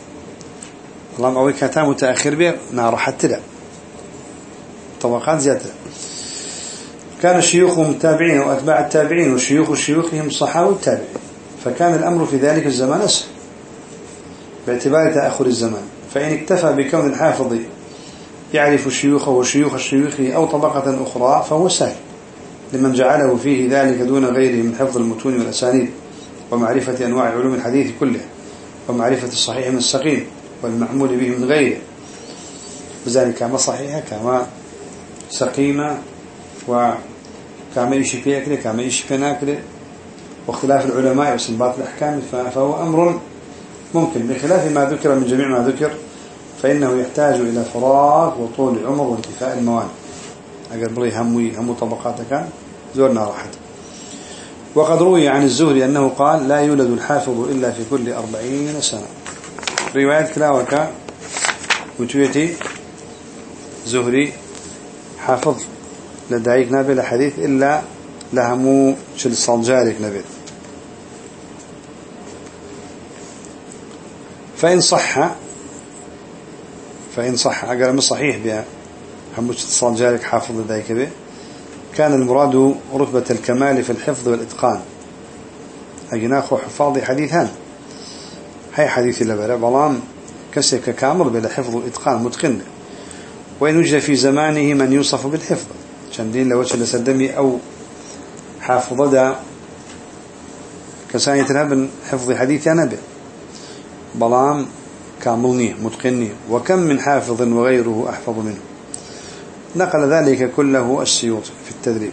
اللهم أوي كاتا متأخر بي نار حتى لا طبقات زيادة. كان الشيوخ متابعين وأتباع التابعين وشيوخ شيوخهم صحابة التابعين فكان الأمر في ذلك الزمان أسهل باعتبار تأخر الزمان. فإن اكتفى بكون الحافظ يعرف الشيوخ وشيوخ الشيوخ أو طبقة أخرى فهو سهل. لمن جعله فيه ذلك دون غيره من حفظ المتون والأسانيد ومعرفة أنواع علوم الحديث كلها ومعرفة الصحيح من السقيم والمعمول به من غيره. بذلك كما صحيحة كما سقيمة وكما يشي فيها كده كما يشي فينا كده واختلاف العلماء وسنباط الأحكام فهو أمر ممكن. بخلاف ما ذكر من جميع ما ذكر فإنه يحتاج إلى فراغ وطول العمر وانتفاء الموانع أقل همي همو طبقات كان زورنا راحت. وقد روي عن الزهري أنه قال لا يولد الحافظ إلا في كل أربعين سنة. رواية كلاوكا وتويتي زهري حافظ. لدعيك نبي لحديث إلا لهمو شل صنجارك نبي. فإن صح فإن صح أقل من صحيح بها. همو شل صنجارك حافظ لدعيك به. كان المراد رتبة الكمال في الحفظ والإتقان. أجناخ حفاظ حديثان. هاي حديث لبلا بلام. كسك كامل بلا حفظ وإتقان متقن. وإن وجد في زمانه من يوصف بالحفظ. شندين لو وجه لسدمي أو حافظ دا. كساني تنهب حفظ حديث نبي بلام كاملني متقني وكم من حافظ وغيره أحفظ منه. نقل ذلك كله السيوط في التدريب.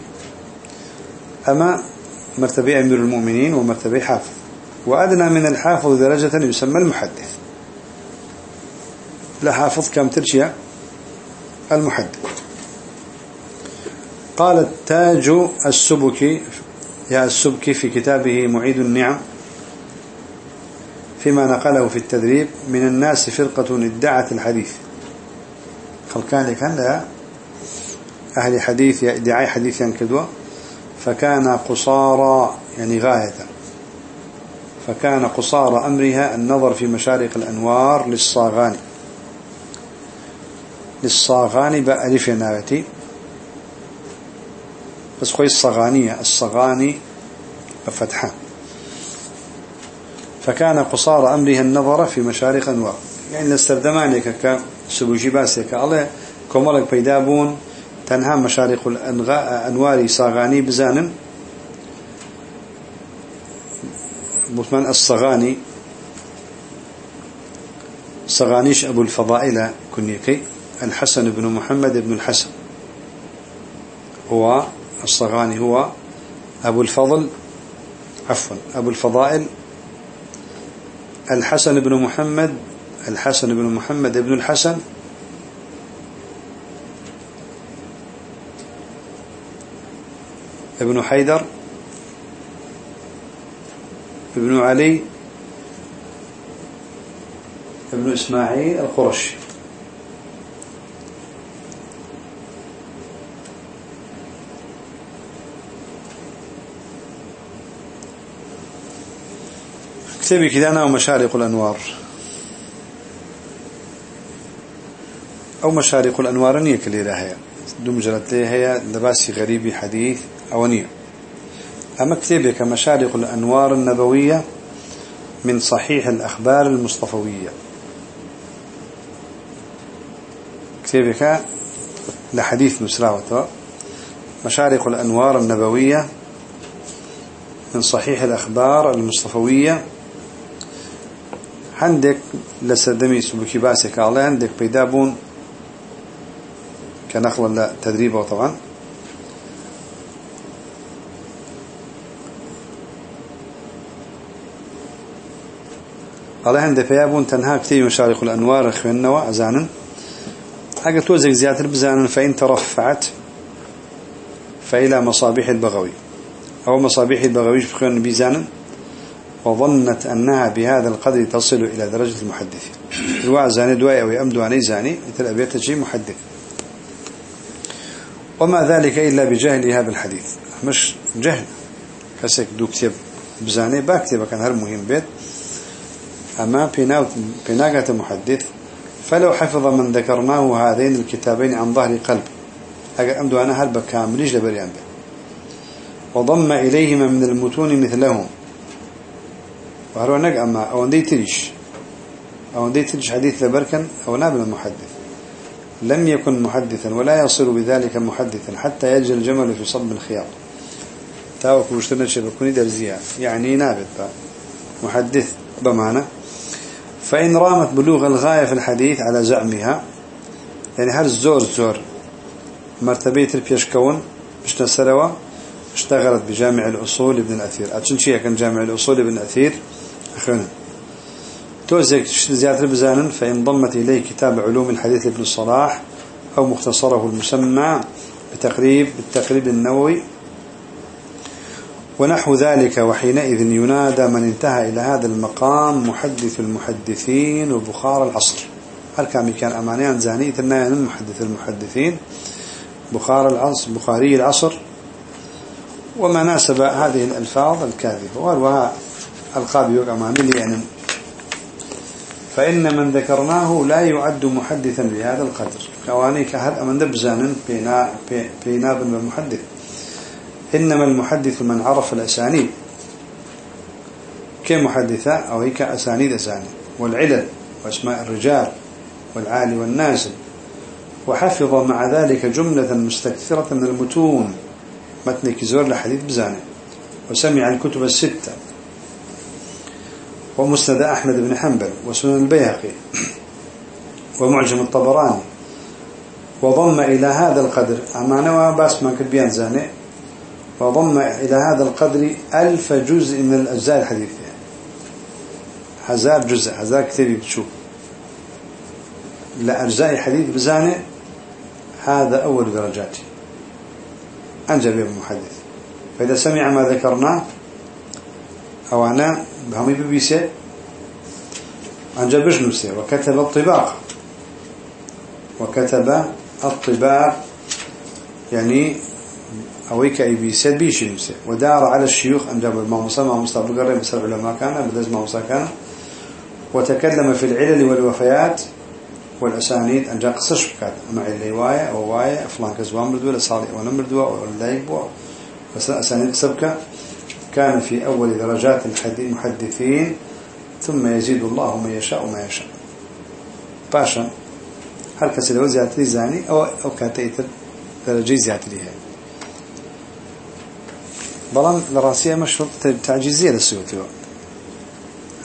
أما مرتبة أمير المؤمنين ومرتبة حافظ. وأدنى من الحافظ درجة يسمى المحدث. لا حافظ كم ترشيا المحدث. قال التاج السبكي يا السبكي في كتابه معيد النعم. فيما نقله في التدريب من الناس فرقة ادعت الحديث. خلقان كان لا أهل حديث ادعاء حديث كدوة فكان قصارى يعني غاية. فكان قصار أمرها النظر في مشارق الأنوار للصاغاني. للصاغاني بألف ناوتي بس خوي الصغانية الصغاني بفتحة فكان قصار أمرها النظر في مشارق أنوار يعني لاستردمانك كسبوجي باسك الله كمالك بيدابون تنها مشارق الأنوار صاغاني بزانا مثمان الصغاني. صغانيش أبو الفضائل كنيكي الحسن بن محمد بن الحسن. هو الصغاني هو أبو الفضل عفوا أبو الفضائل الحسن بن محمد الحسن بن محمد بن الحسن. ابن حيدر. ابن علي. ابن إسماعيل القرشي. كتابي كده أنا ومشارق الأنوار. أو مشارق الأنوار نية كليلة هي. دو مجلدتي هي لباسي غريبي حديث أونية أما كتابي كمشارق الأنوار النبوية من صحيح الأخبار المصطفوية. كتابك لحديث مسراوة مشارق الأنوار النبوية من صحيح الأخبار المصطفوية. عندك لسدمي سبكي باسك الله عندك بيدابون كنخل تدريبه طبعا الله عندك بيابون تنها كتير مشارق الأنوار أخواننا وأزانا حاجة توزك زيادة بزانا فإن ترفعت فإلى مصابيح البغوي أو مصابيح البغوي بخير بيزانا وظنت أنها بهذا القدر تصل إلى درجة المحدث الواع زاني دواء أو يأمدو عني زاني مثل أبيت محدث. وما ذلك إلا بجهل هذا الحديث. مش جهل. كسك دو كتب بزاني باكتب كان هر مهم بيت. أما بناقة محدث فلو حفظ من ذكرناه هذين الكتابين عن ظهر قلب. أمدو أنا هل بكامليش لبريان وضم إليهما من المتون مثلهم. وهرو نق أما أو ندي تريش أو ندي تريش حديث لبركن أو نابل المحدث لم يكن محدثا ولا يصير بذلك محدثا حتى يجري الجمل في صب الخياط. تاوك مشتنا شبكوني درزيا يعني نابت محدث بمعنى. فإن رامت بلوغ الغاية في الحديث على زعمها يعني هل الزور زور مرتبة البيشكون مش نسروا اشتغلت بجامع الأصول ابن الأثير. أتشن شيء كان جامع الأصول ابن الأثير؟ أخونا توزك زيادة بزانا فإن ضمت إليه كتاب علوم الحديث ابن الصلاح أو مختصره المسمى بتقريب بالتقريب النووي. ونحو ذلك وحينئذ ينادى من انتهى إلى هذا المقام محدث المحدثين وبخار العصر. هل كان كان أمانيان زاني محدث المحدثين بخار العصر بخاري العصر. وما ناسب هذه الألفاظ الكاذبة وها القاب يوقع معامل يعني فإن من ذكرناه لا يعد محدثا بهذا القدر. كواني كهل أمن دبزان بينا بن المحدث. إنما المحدث من عرف الأسانيد. كمحدثة أو هيك أسانيد أسانيد. والعلل وأسماء الرجال والعالي والنازل وحفظ مع ذلك جملة مستكثرة من المتون. متن كزور لحديث بزانه وسمع الكتب الستة. ومسند أحمد بن حنبل وسنن البيهقي ومعجم الطبراني. وضم إلى هذا القدر أمانة باس ما كتبيان زانه وضم إلى هذا القدر ألف جزء من الأجزاء الحديثة. هزار جزء هزار كتير بتشوف. لأجزاء حديث بزانه هذا أول درجاتي. أنجب المحدث فإذا سمع ما ذكرناه أو أنا بهمي ببيسي أنجب نفسه وكتب الطباق. وكتب الطباق. يعني أويك أي بيسد بيش نفسه ودار على الشيوخ أنجب الماموسى ماموسى بقرر بسر علماء كان بدز ماموسى كان. وتكلم في العلل والوفيات والأسانيد. أن جاء قصش بكات مع الرواية أو واية. فلان كزوان مردوه لصالح ونمردوه ولا يبوه بس أسانيد سبكة كان في أول درجات المحدثين ثم يزيد الله من يشاء ما يشاء. باشا هل كسر زيادة زاني؟ أو أو كاتيتر درجة زيادة لها بلان لرأسية مشروط تعجيزية للسيوطي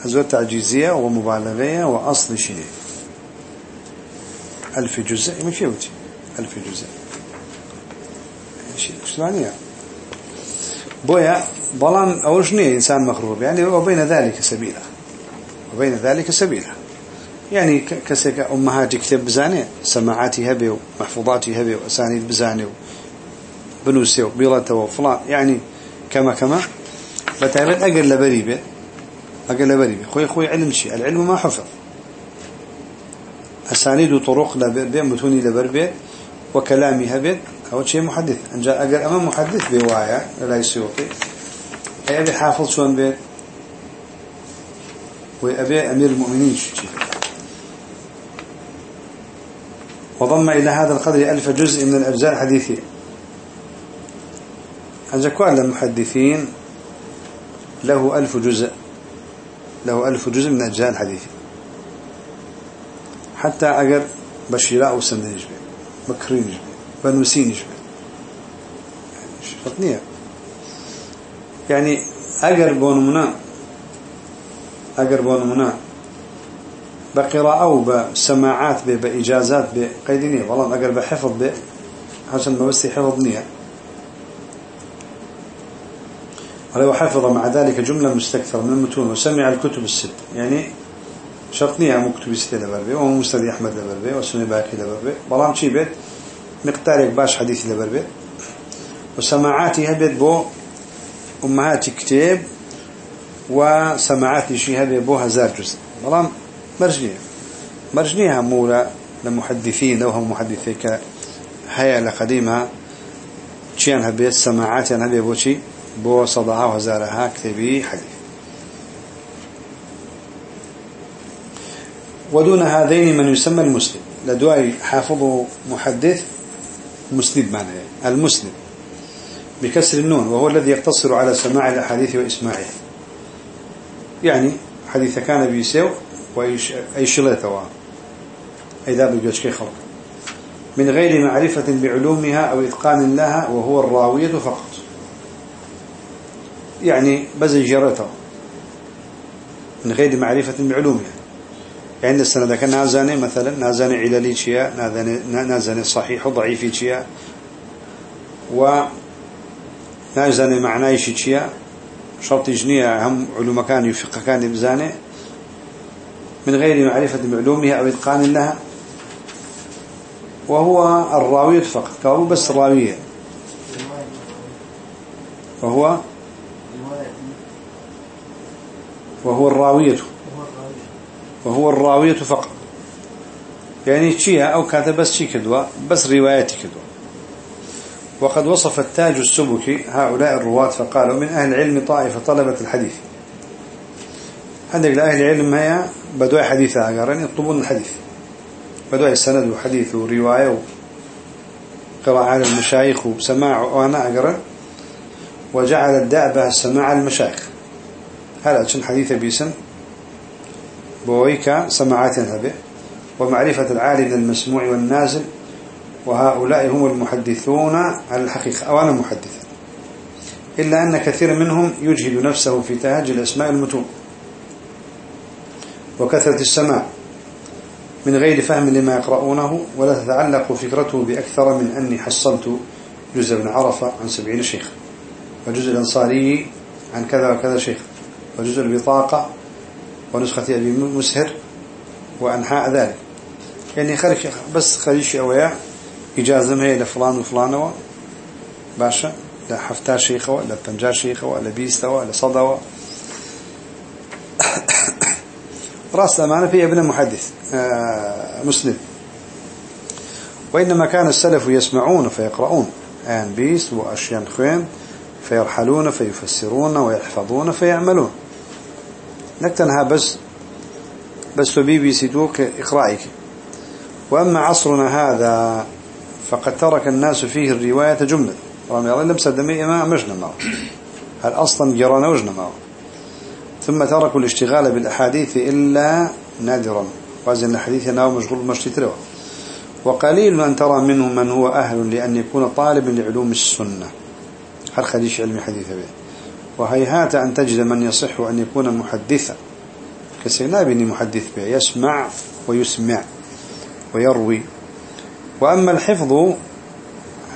هزوة تعجيزية ومبالغية وأصل شيء. ألف جزء ما فيه ألف جزء. شيء شلونية بويا بلان أوجني إنسان مغرور. يعني وبين ذلك سبيلا. وبين ذلك سبيلا. يعني كسك أمهاتي كتب بزاني سماعاتي هبي ومحفوظاتي هبي وأسانيد بزاني وبنوسي وبيلته وفلان. يعني كما كما. بتعبد أقل لبريبة أقل لبريبة. خوي خوي علم شيء العلم ما حفظ. أسانيد وطرق لبربه متوني لبربه وكلامي هبت أو شيء محدث. أن جاء أقل أمام محدث بوايا لا يسيوطي. أي أبي حافظ شون بيت وأبي أمير المؤمنين شو وضم إلى هذا القدر ألف جزء من الأجزاء الحديثية. أنجكوا المحدثين له ألف جزء. له ألف جزء من أجزاء الحديث حتى أجر بشيراء وسند يشبه يشبه شرطنية يعني أجر بونمنا أجر بونمنا بقراءة أو بسماعات بإجازات بقيدينية والله أجر بحفظ ب عشان ما بس حفظ نية. ولو حفظ مع ذلك جملة مستكثرة من المتون. وسمع الكتب الست. يعني شرطنيها مكتوب ستة لبربي ومستدي أحمد لبربي وسني باكي لبربي بلام شي بيت؟ مقدارك باش حديث لبربي وسماعاتي هبت بو أمهاتي كتاب وسماعاتي شي هبت بو هزار جزء بلام مرجنية مرجنيها مولى لمحدثين لو هم محدثيك هيا لقديمها شيان هبت سماعاتي هبت بو شي بو صدعها وهزارها كتبي حديث ودون هذين من يسمى المسلم. لدواي حافظ محدث مسند معنى المسلم بكسر النون وهو الذي يقتصر على سماع الأحاديث وإسماعها. يعني حديث كان بيسيو أي ذا بيجوش كي خلق من غير معرفة بعلومها أو إتقان لها وهو الراوية فقط. يعني جرته من غير معرفة بعلومها. يعني السنة كان نازاني مثلا نازاني علالي شيا نازاني صحيح وضعيف شيا و نازاني معناي شيا شرط جنية هم علوم كان يفق كان بزاني. من غير معرفة بعلومها أو إتقان لها. وهو الراوية فقط كهو بس الراوية وهو؟ وهو الراوية وهو الراوية فقط. يعني شيء أو كاتب بس شيء كدوا بس روايتي كدوا وقد وصف التاج السبكي هؤلاء الرواة فقالوا من أهل العلم طائفة طلبة الحديث. عندك لأهل العلم هي بدوي حديثة أقرن يطلبون الحديث. بدوي السند وحديث ورواية وقراءة على المشايخ وسماع وأنا أقرن وجعل الدعبة السماع المشايخ. هذا شن حديث بيسن بويك سماعات هبه ومعرفة العالي من المسموع والنازل وهؤلاء هم المحدثون على الحقيقة أو محدث إلا أن كثير منهم يجهد نفسه في تهج الأسماء المتون وكثرة السماع من غير فهم لما يقرؤونه ولا تتعلق فكرته بأكثر من أني حصلت جزء بن عرفة عن سبعين شيخ وجزء الأنصاري عن كذا وكذا شيخ وجزء البطاقة ونسخة أبي مسهر وأنحاء ذلك. يعني خارج بس خريش أوياء إجازة هي لفلان وفلان باشا لا حفتا شيخة ولا بنجا شيخة ولا بيستا ولا صدوة رأس الأمانة في ابن محدث آه، مسلم. وإنما كان السلف يسمعون فيقرؤون آن بيس وأشيان خوين فيرحلون فيفسرون ويحفظون فيعملون. نكتنها بس بس بي بي سيدوك إقرائك. وأما عصرنا هذا فقد ترك الناس فيه الرواية جملة. رمي الله لم سدمي ما مجنى معه. هل أصلا جرانا وجنا معه. ثم تركوا الاشتغال بالأحاديث إلا نادرا. وازن الحديث أنه مشغول مشتتره وقليل أن ترى منه من هو أهل لأن يكون طالب لعلوم السنة. هل خديش علم حديث به وهيهات أن تجد من يصح أن يكون محدثا. كسينابني محدث به يسمع ويسمع ويروي. وأما الحفظ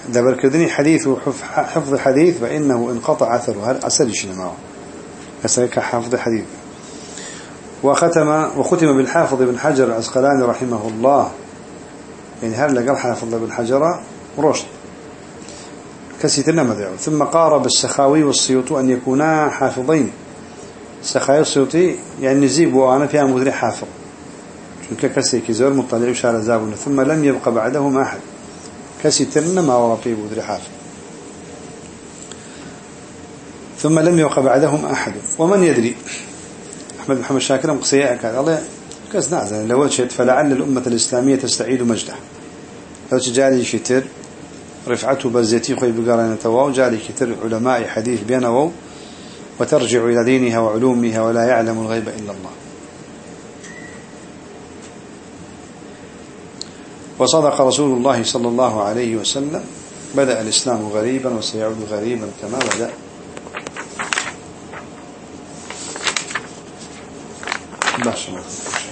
دبر كذني حديث وحفظ حديث فإنه انقطع أثره هل أسل شنو أسلك حفظ حديث وختم وختم بالحافظ بن حجر العسقلاني رحمه الله. يعني هل لقى حافظ بن حجر رشد؟ كسيتنا مدعو ثم قارب السخاوي والسيوطي أن يكونا حافظين. السخاوي والسيوطي يعني نزيب وأنا فيها مدري حافظ. شنك كسي كزور مطلع وشار زابون. ثم لم يبقى بعدهم أحد. كسيتنا ما ورقي مدري حافظ. ثم لم يبقى بعدهم أحد. ومن يدري؟ أحمد محمد شاكر مقصياء كان الله نعزل لو شئت فلعل الأمة الإسلامية تستعيد مجده. لو تجاري شتر رفعته بزيتي خوي بقرانة واو جاري كتر علماء حديث بينه وترجع إلى دينها وعلومها ولا يعلم الغيب إلا الله. وصدق رسول الله صلى الله عليه وسلم بدأ الإسلام غريبا وسيعود غريبا كما بدأ. باشا